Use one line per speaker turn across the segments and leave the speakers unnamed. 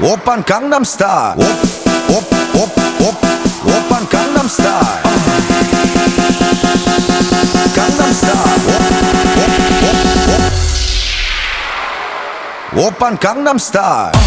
오빤 강남스타일. 오오오 오빤 강남스타일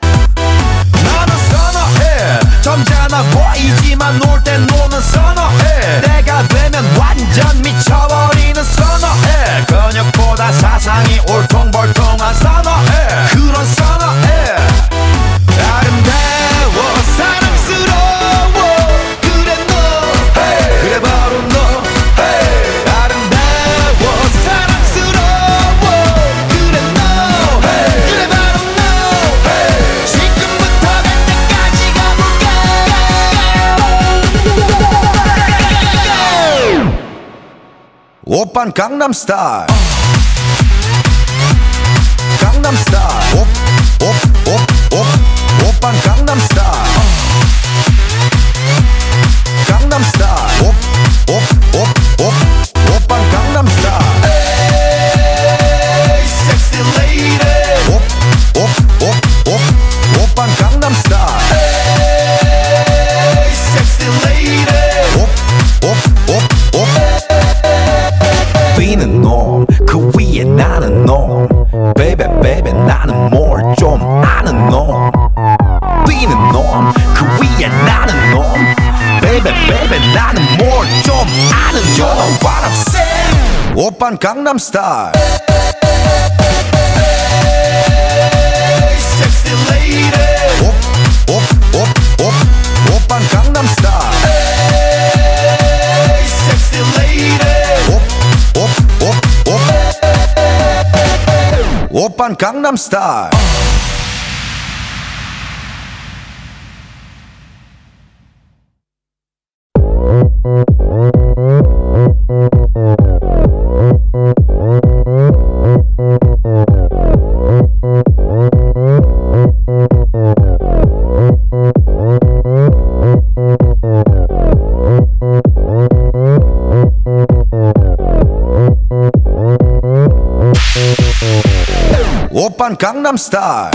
Open Gangnam Style. Gangnam Style. Op, op, op, op. Open Gangnam Style. Gangnam Style. Op, op, op, op. Open Gangnam Style. Hey,
sexy lady. Op, op, op, op. Open Gangnam Style. Baby baby 나는 뭘 좀 아는 놈 뛰는 놈그 위에 나는 놈 Baby baby 나는 뭘 좀 아는 놈 You know what I'm saying
오빤 강남스타일 Japan Gangnam Style. 오빤 강남스타일